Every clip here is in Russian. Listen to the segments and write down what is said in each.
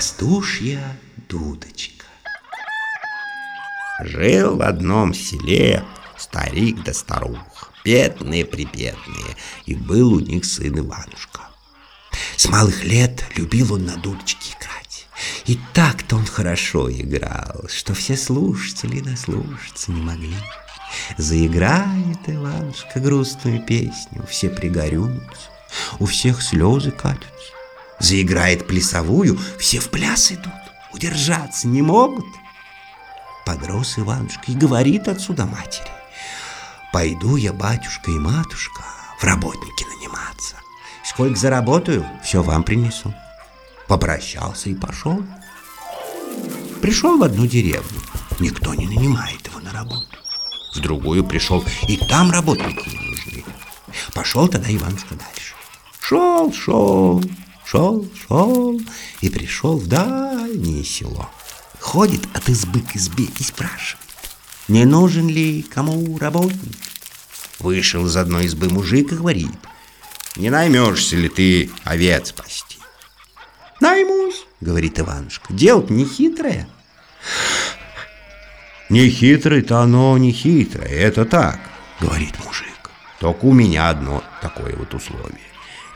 Пастушья дудочка. Жил в одном селе старик да старуха, бедные-прибедные, и был у них сын Иванушка. С малых лет любил он на дудочке играть. И так-то он хорошо играл, что все слушатели наслушаться не могли. Заиграет Иванушка грустную песню, все пригорюнутся, у всех слезы катятся. Заиграет плясовую, все в пляс идут, удержаться не могут. Подрос Иванушка и говорит отсюда матери. Пойду я, батюшка и матушка, в работники наниматься. Сколько заработаю, все вам принесу. Попрощался и пошел. Пришел в одну деревню. Никто не нанимает его на работу. В другую пришел, и там работники не нужны. Пошел тогда Иванушка дальше. Шел, шел, шел, шел и пришел в дальнее село. Ходит от избы к избе и спрашивает, не нужен ли кому работник? Вышел из одной избы мужик и говорит, не наймешься ли ты овец пасти? Наймусь, говорит Иванушка, дело не хитрое. Не хитрый-то оно не хитрое, это так, говорит мужик. Только у меня одно такое вот условие.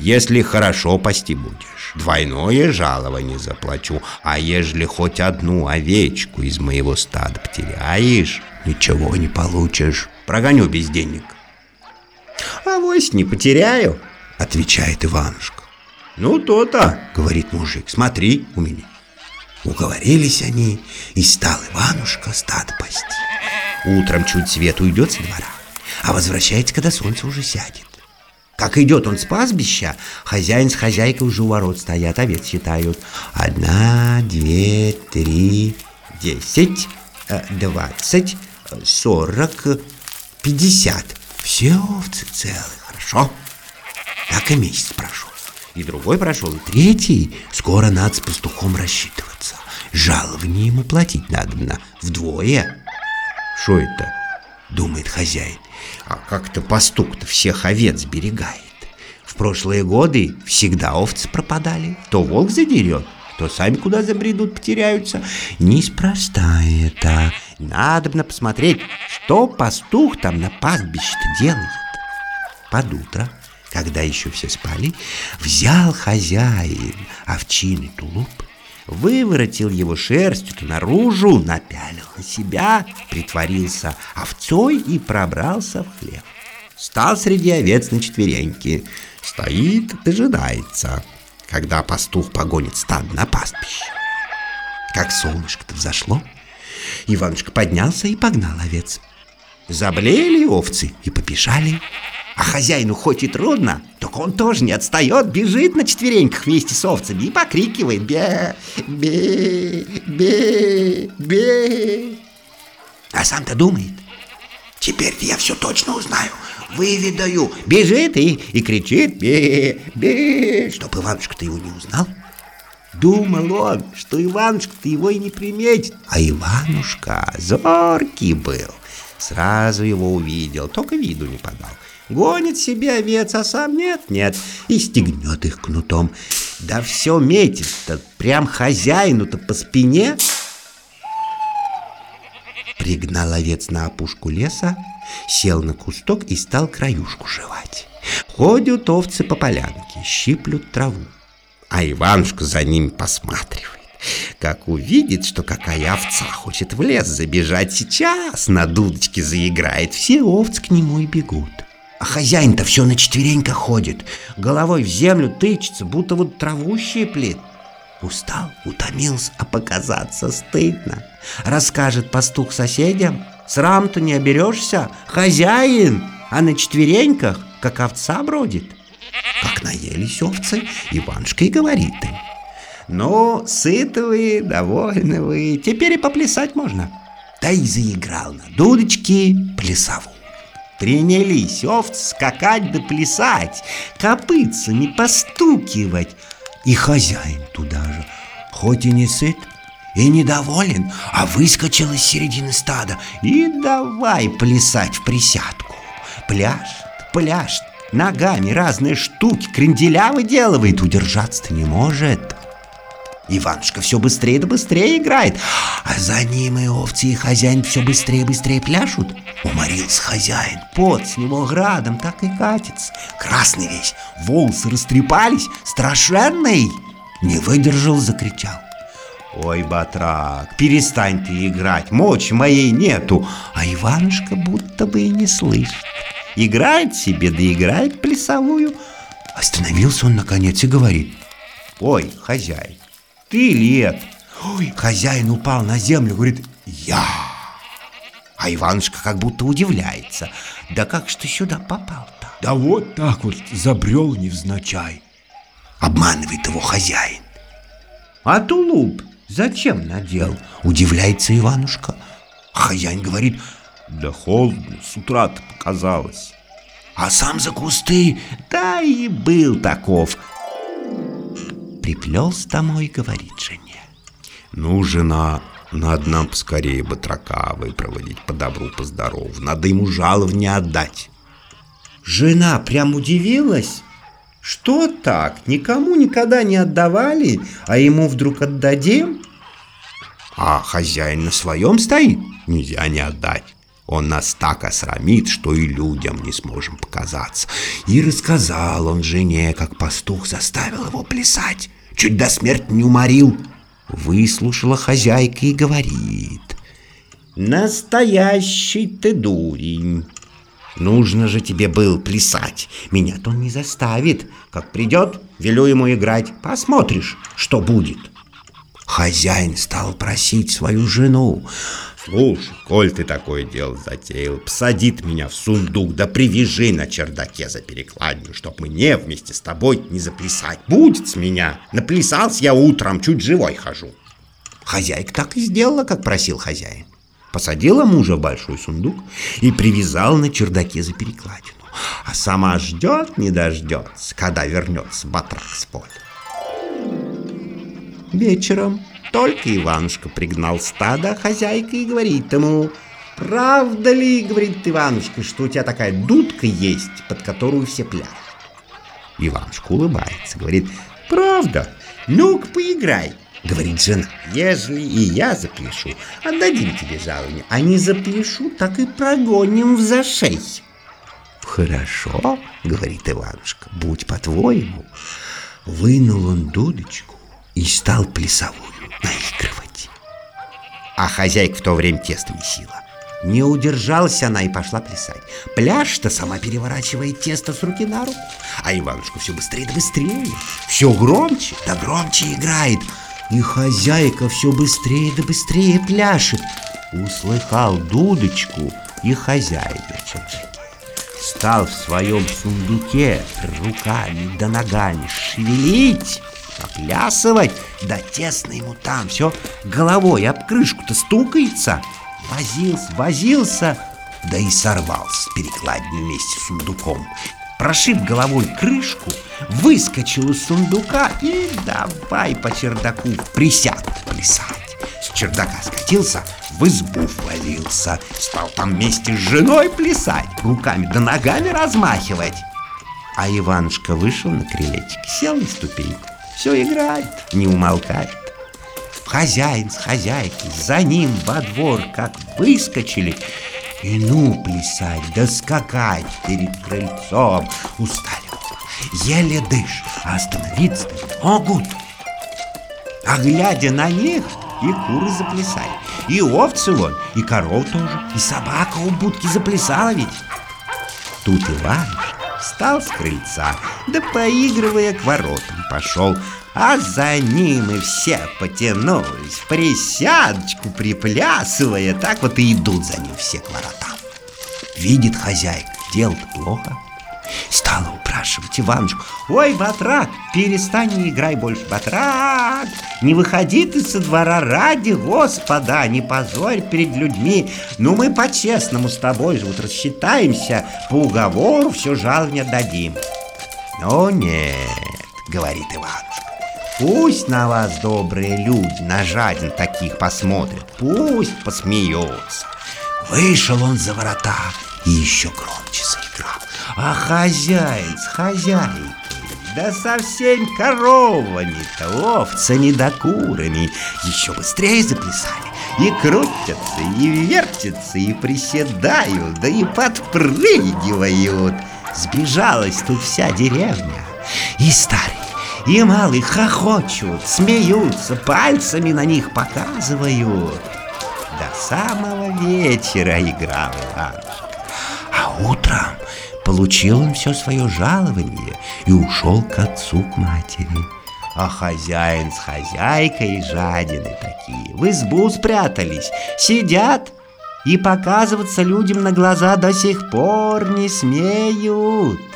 Если хорошо пасти будешь, двойное жалование заплачу, а ежели хоть одну овечку из моего стада потеряешь, ничего не получишь, прогоню без денег. Авось не потеряю, отвечает Иванушка. Ну, то-то, говорит мужик, смотри у меня. Уговорились они, и стал Иванушка стад пасти. Утром чуть свет уйдет со двора, а возвращается, когда солнце уже сядет. Как идет он с пастбища, хозяин с хозяйкой уже у ворот стоят, овец считают. Одна, две, три, десять, э, двадцать, сорок, пятьдесят. Все овцы целы, хорошо? Так и месяц прошел. И другой прошел, и третий. Скоро надо с пастухом рассчитываться. Жалование ему платить надо на вдвое. Что это? Думает хозяин. А как-то пастух-то всех овец берегает. В прошлые годы всегда овцы пропадали. То волк задерет, то сами куда забредут, потеряются. Неспроста это. Надобно посмотреть, что пастух там на пастбище-то делает. Под утро, когда еще все спали, взял хозяин овчиный тулуп, выворотил его шерстью наружу, напялил на себя, притворился овцой и пробрался в хлев. Стал среди овец на четвереньки, стоит, дожидается, когда пастух погонит стад на пастбище. Как солнышко-то взошло, Иванушка поднялся и погнал овец. Заблеяли овцы и побежали а хозяину хоть и трудно, так он тоже не отстает, бежит на четвереньках вместе с овцами и покрикивает «Бе! Бе! Бе! Бе!» А сам-то думает «Теперь я все точно узнаю, выведаю!» Бежит и, и кричит «Бе! Бе!» Чтоб Иванушка-то его не узнал. Думал он, что Иванушка-то его и не приметит, а Иванушка зоркий был. Сразу его увидел, только виду не подал. Гонит себе овец, а сам нет-нет, и стегнет их кнутом. Да все метит-то, прям хозяину-то по спине. Пригнал овец на опушку леса, сел на кусток и стал краюшку жевать. Ходят овцы по полянке, щиплют траву, а Иванушка за ними посматривает. Как увидит, что какая овца хочет в лес забежать сейчас, на дудочке заиграет, все овцы к нему и бегут. А хозяин-то все на четвереньках ходит, головой в землю тычется, будто вот траву щиплет. Устал, утомился, а показаться стыдно. Расскажет пастух соседям, срам-то не оберешься, хозяин, а на четвереньках, как овца бродит. Как наелись овцы, Иванушка и говорит им. Ну, сыты вы, довольны вы, теперь и поплясать можно. Да и заиграл на дудочке плясовую. Принялись овцы скакать да плясать, копытцами постукивать. И хозяин туда же, хоть и не сыт, и недоволен, а выскочил из середины стада и давай плясать в присядку. Пляшет, пляшет, ногами разные штуки, кренделя выделывает, удержаться-то не может. Иванушка все быстрее да быстрее играет, а за ним и овцы, и хозяин все быстрее и быстрее пляшут. Уморился хозяин, пот с него градом так и катится. Красный весь, волосы растрепались, страшенный. Не выдержал, закричал. Ой, батрак, перестань ты играть, мочи моей нету. А Иванушка будто бы и не слышит. Играет себе, да играет плясовую. Остановился он наконец и говорит. Ой, хозяин, ты это? Ой, хозяин упал на землю, говорит, я. А Иванушка как будто удивляется. Да как ты сюда попал-то? Да вот так вот забрел невзначай. Обманывает его хозяин. А тулуп зачем надел? Удивляется Иванушка. Хозяин говорит, да холодно, с утра-то показалось. А сам за кусты, да и был таков приплелся домой и говорит жене. Ну, жена, надо нам поскорее батрака выпроводить по добру, по здорову. Надо ему жалование отдать. Жена прям удивилась. Что так? Никому никогда не отдавали, а ему вдруг отдадим? А хозяин на своем стоит? Нельзя не отдать. Он нас так осрамит, что и людям не сможем показаться. И рассказал он жене, как пастух заставил его плясать, чуть до смерти не уморил. Выслушала хозяйка и говорит. «Настоящий ты дурень!» Нужно же тебе был плясать. Меня-то он не заставит. Как придет, велю ему играть. Посмотришь, что будет. Хозяин стал просить свою жену. Слушай, коль ты такое дело затеял, посадит меня в сундук, да привяжи на чердаке за перекладню, чтоб мне вместе с тобой не заплясать. Будет с меня. Наплясался я утром, чуть живой хожу. Хозяйка так и сделала, как просил хозяин. Посадила мужа в большой сундук и привязала на чердаке за перекладину. А сама ждет, не дождется, когда вернется батрак с поля. Вечером только Иванушка пригнал стадо, хозяйка и говорит ему, «Правда ли, — говорит Иванушка, — что у тебя такая дудка есть, под которую все пляшут?» Иванушка улыбается, говорит, «Правда? Ну-ка, поиграй!» Говорит жена, ежели и я запляшу, отдадим тебе жалование, а не запляшу, так и прогоним в зашей. Хорошо, говорит Иванушка, будь по-твоему. Вынул он дудочку и стал плясовую наигрывать. А хозяйка в то время тесто месила. Не удержалась она и пошла плясать. Пляж-то сама переворачивает тесто с руки на руку. А Иванушка все быстрее да быстрее, все громче да громче играет. И хозяйка все быстрее да быстрее пляшет. Услыхал дудочку и хозяин. Стал в своем сундуке руками да ногами шевелить поплясывать, да тесно ему там, все головой об крышку-то стукается. Возился, возился, да и сорвался с перекладины вместе с сундуком. Прошиб головой крышку, выскочил из сундука и давай по чердаку присяд плясать. С чердака скатился, в избу ввалился, стал там вместе с женой плясать, руками да ногами размахивать. А Иванушка вышел на крылечек, сел на ступеньку все играет, не умолкает. Хозяин с хозяйкой за ним во двор как выскочили, и ну плясать да скакать перед крыльцом устали еле дышь, а остановиться могут. А глядя на них, и куры заплясали, и овцы вон, и коров тоже, и собака у будки заплясала ведь. Тут Иван встал с крыльца, да поигрывая к воротам пошел, а за ним и все потянулись, присядочку приплясывая, так вот и идут за ним все к воротам. Видит хозяйка, дело-то плохо, Стала упрашивать Иванушку. Ой, Батрак, перестань, не играй больше, Батрак. Не выходи ты со двора ради Господа, не позорь перед людьми. Ну, мы по-честному с тобой же вот рассчитаемся, по уговору все жалование дадим. Но нет, говорит Иванушка. Пусть на вас добрые люди, на жаден таких посмотрят, пусть посмеются. Вышел он за ворота и еще громче заиграл. А хозяин с хозяйкой да совсем коровами-то, овцами да курами. Еще быстрее заплясали И крутятся, и вертятся, и приседают, да и подпрыгивают. Сбежалась тут вся деревня. И старый, и малый хохочут, смеются, пальцами на них показывают. До самого вечера играл Иванушка А утром Получил он все свое жалование и ушел к отцу, к матери. А хозяин с хозяйкой жадины такие в избу спрятались, сидят и показываться людям на глаза до сих пор не смеют.